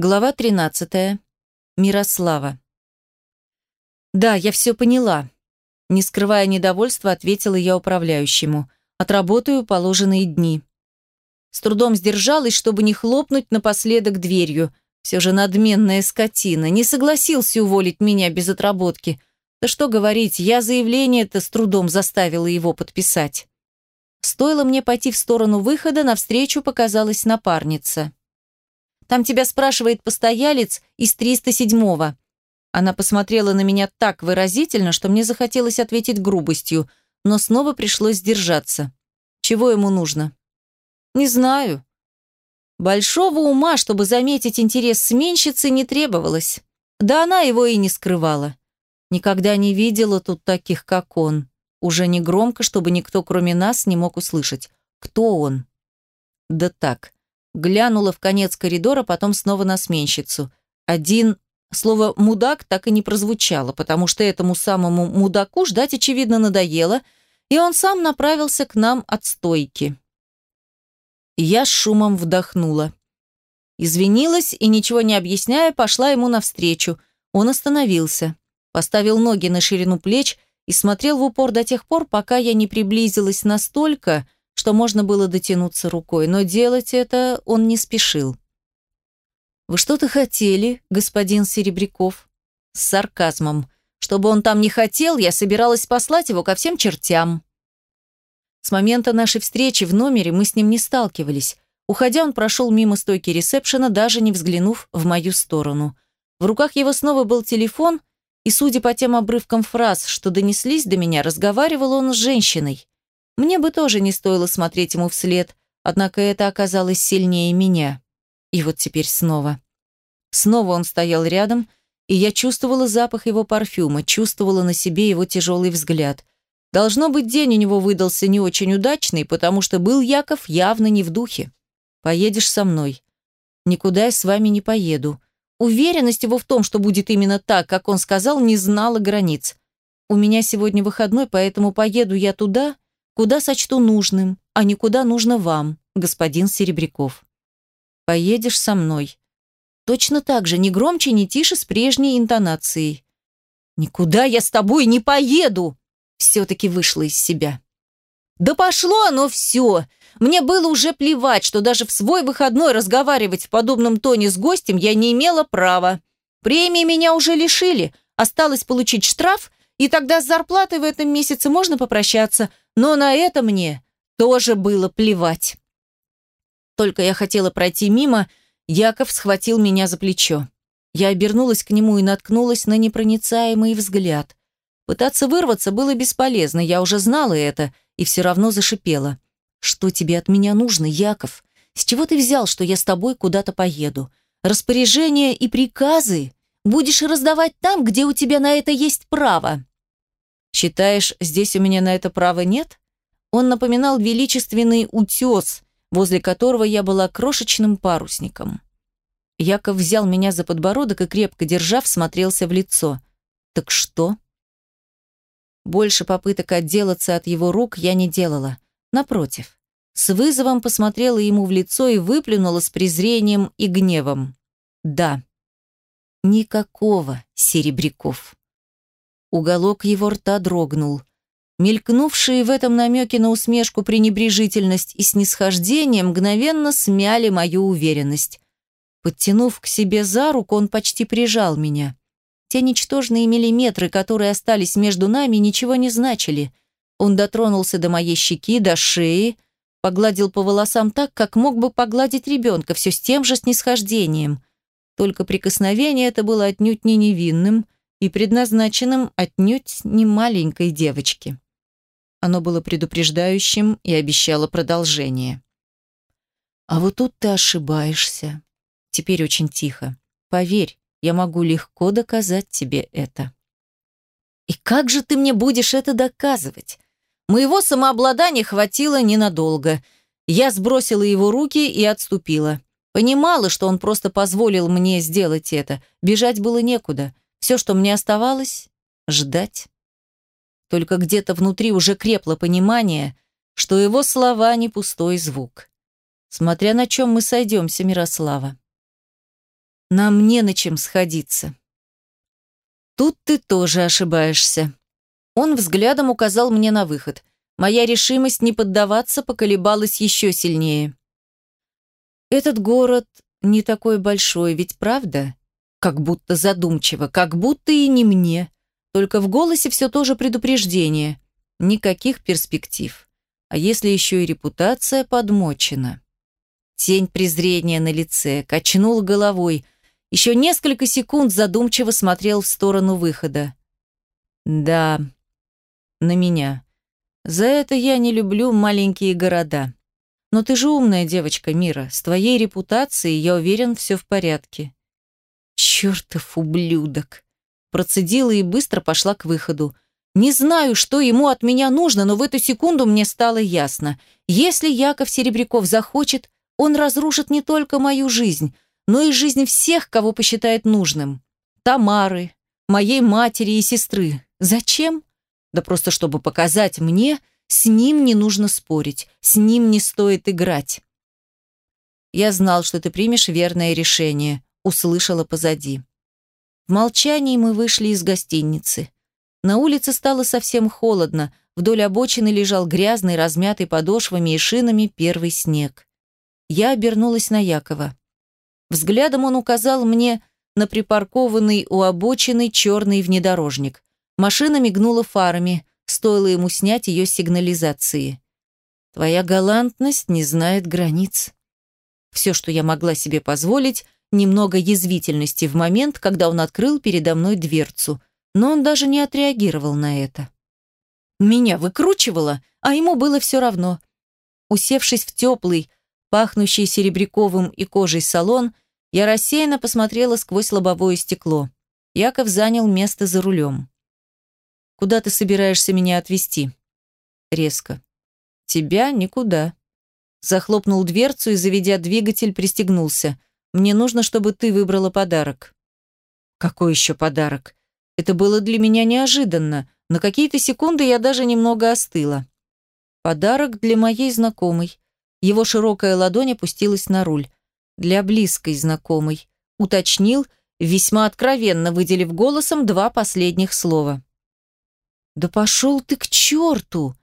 Глава 13. Мирослава. «Да, я все поняла». Не скрывая недовольства, ответила я управляющему. «Отработаю положенные дни». С трудом сдержалась, чтобы не хлопнуть напоследок дверью. Все же надменная скотина. Не согласился уволить меня без отработки. Да что говорить, я заявление-то с трудом заставила его подписать. Стоило мне пойти в сторону выхода, навстречу показалась напарница. Там тебя спрашивает постоялец из 307-го». Она посмотрела на меня так выразительно, что мне захотелось ответить грубостью, но снова пришлось сдержаться. Чего ему нужно? Не знаю. Большого ума, чтобы заметить интерес сменщицы, не требовалось. Да она его и не скрывала. Никогда не видела тут таких, как он. Уже не громко, чтобы никто, кроме нас, не мог услышать. Кто он? Да так. Глянула в конец коридора, потом снова на сменщицу. Один слово «мудак» так и не прозвучало, потому что этому самому мудаку ждать, очевидно, надоело, и он сам направился к нам от стойки. Я с шумом вдохнула. Извинилась и, ничего не объясняя, пошла ему навстречу. Он остановился, поставил ноги на ширину плеч и смотрел в упор до тех пор, пока я не приблизилась настолько, что можно было дотянуться рукой, но делать это он не спешил. «Вы что-то хотели, господин Серебряков?» С сарказмом. «Чтобы он там не хотел, я собиралась послать его ко всем чертям». С момента нашей встречи в номере мы с ним не сталкивались. Уходя, он прошел мимо стойки ресепшена, даже не взглянув в мою сторону. В руках его снова был телефон, и, судя по тем обрывкам фраз, что донеслись до меня, разговаривал он с женщиной. Мне бы тоже не стоило смотреть ему вслед, однако это оказалось сильнее меня. И вот теперь снова. Снова он стоял рядом, и я чувствовала запах его парфюма, чувствовала на себе его тяжелый взгляд. Должно быть, день у него выдался не очень удачный, потому что был Яков явно не в духе. «Поедешь со мной». «Никуда я с вами не поеду». Уверенность его в том, что будет именно так, как он сказал, не знала границ. «У меня сегодня выходной, поэтому поеду я туда, куда сочту нужным, а не куда нужно вам, господин Серебряков. Поедешь со мной. Точно так же, не громче, не тише, с прежней интонацией. «Никуда я с тобой не поеду!» Все-таки вышла из себя. «Да пошло оно все! Мне было уже плевать, что даже в свой выходной разговаривать в подобном тоне с гостем я не имела права. Премии меня уже лишили, осталось получить штраф, и тогда с зарплатой в этом месяце можно попрощаться, но на это мне тоже было плевать. Только я хотела пройти мимо, Яков схватил меня за плечо. Я обернулась к нему и наткнулась на непроницаемый взгляд. Пытаться вырваться было бесполезно, я уже знала это и все равно зашипела. «Что тебе от меня нужно, Яков? С чего ты взял, что я с тобой куда-то поеду? Распоряжения и приказы будешь раздавать там, где у тебя на это есть право». Считаешь, здесь у меня на это права нет? Он напоминал величественный утес, возле которого я была крошечным парусником. Яков взял меня за подбородок и, крепко держав, смотрелся в лицо. «Так что?» Больше попыток отделаться от его рук я не делала. Напротив, с вызовом посмотрела ему в лицо и выплюнула с презрением и гневом. «Да, никакого, Серебряков». Уголок его рта дрогнул. Мелькнувшие в этом намеке на усмешку пренебрежительность и снисхождение мгновенно смяли мою уверенность. Подтянув к себе за руку, он почти прижал меня. Те ничтожные миллиметры, которые остались между нами, ничего не значили. Он дотронулся до моей щеки, до шеи, погладил по волосам так, как мог бы погладить ребенка, все с тем же снисхождением. Только прикосновение это было отнюдь не невинным – и предназначенным отнюдь не маленькой девочке. Оно было предупреждающим и обещало продолжение. «А вот тут ты ошибаешься. Теперь очень тихо. Поверь, я могу легко доказать тебе это». «И как же ты мне будешь это доказывать?» Моего самообладания хватило ненадолго. Я сбросила его руки и отступила. Понимала, что он просто позволил мне сделать это. Бежать было некуда. Все, что мне оставалось – ждать. Только где-то внутри уже крепло понимание, что его слова не пустой звук. Смотря на чем мы сойдемся, Мирослава. Нам не на чем сходиться. Тут ты тоже ошибаешься. Он взглядом указал мне на выход. Моя решимость не поддаваться поколебалась еще сильнее. Этот город не такой большой, ведь правда? Как будто задумчиво, как будто и не мне. Только в голосе все тоже предупреждение. Никаких перспектив. А если еще и репутация подмочена? Тень презрения на лице, качнул головой. Еще несколько секунд задумчиво смотрел в сторону выхода. Да, на меня. За это я не люблю маленькие города. Но ты же умная девочка, Мира. С твоей репутацией, я уверен, все в порядке. Чертов ублюдок. Процедила и быстро пошла к выходу. Не знаю, что ему от меня нужно, но в эту секунду мне стало ясно. Если Яков Серебряков захочет, он разрушит не только мою жизнь, но и жизнь всех, кого посчитает нужным. Тамары, моей матери и сестры. Зачем? Да просто чтобы показать мне, с ним не нужно спорить, с ним не стоит играть. Я знал, что ты примешь верное решение услышала позади. В молчании мы вышли из гостиницы. На улице стало совсем холодно, вдоль обочины лежал грязный, размятый подошвами и шинами первый снег. Я обернулась на Якова. Взглядом он указал мне на припаркованный у обочины черный внедорожник. Машина мигнула фарами, стоило ему снять ее сигнализации. «Твоя галантность не знает границ». Все, что я могла себе позволить – немного язвительности в момент, когда он открыл передо мной дверцу, но он даже не отреагировал на это. Меня выкручивало, а ему было все равно. Усевшись в теплый, пахнущий серебряковым и кожей салон, я рассеянно посмотрела сквозь лобовое стекло. Яков занял место за рулем. «Куда ты собираешься меня отвезти?» Резко. «Тебя никуда». Захлопнул дверцу и, заведя двигатель, пристегнулся. Мне нужно, чтобы ты выбрала подарок». «Какой еще подарок?» Это было для меня неожиданно. На какие-то секунды я даже немного остыла. Подарок для моей знакомой. Его широкая ладонь опустилась на руль. Для близкой знакомой. Уточнил, весьма откровенно выделив голосом два последних слова. «Да пошел ты к черту!»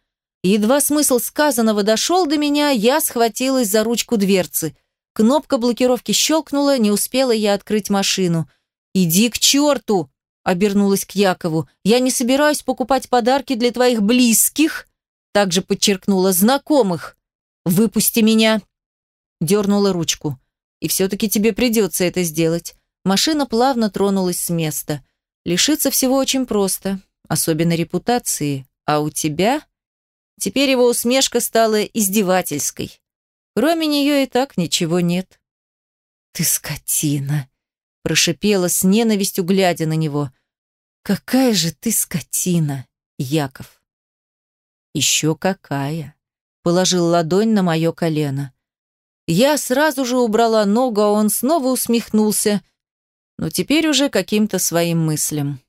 Едва смысл сказанного дошел до меня, я схватилась за ручку дверцы. Кнопка блокировки щелкнула, не успела я открыть машину. «Иди к черту!» – обернулась к Якову. «Я не собираюсь покупать подарки для твоих близких!» Также подчеркнула «знакомых!» «Выпусти меня!» Дернула ручку. «И все-таки тебе придется это сделать». Машина плавно тронулась с места. Лишиться всего очень просто, особенно репутации. А у тебя? Теперь его усмешка стала издевательской. Кроме нее и так ничего нет. «Ты скотина!» – прошипела с ненавистью, глядя на него. «Какая же ты скотина, Яков!» «Еще какая!» – положил ладонь на мое колено. Я сразу же убрала ногу, а он снова усмехнулся, но теперь уже каким-то своим мыслям.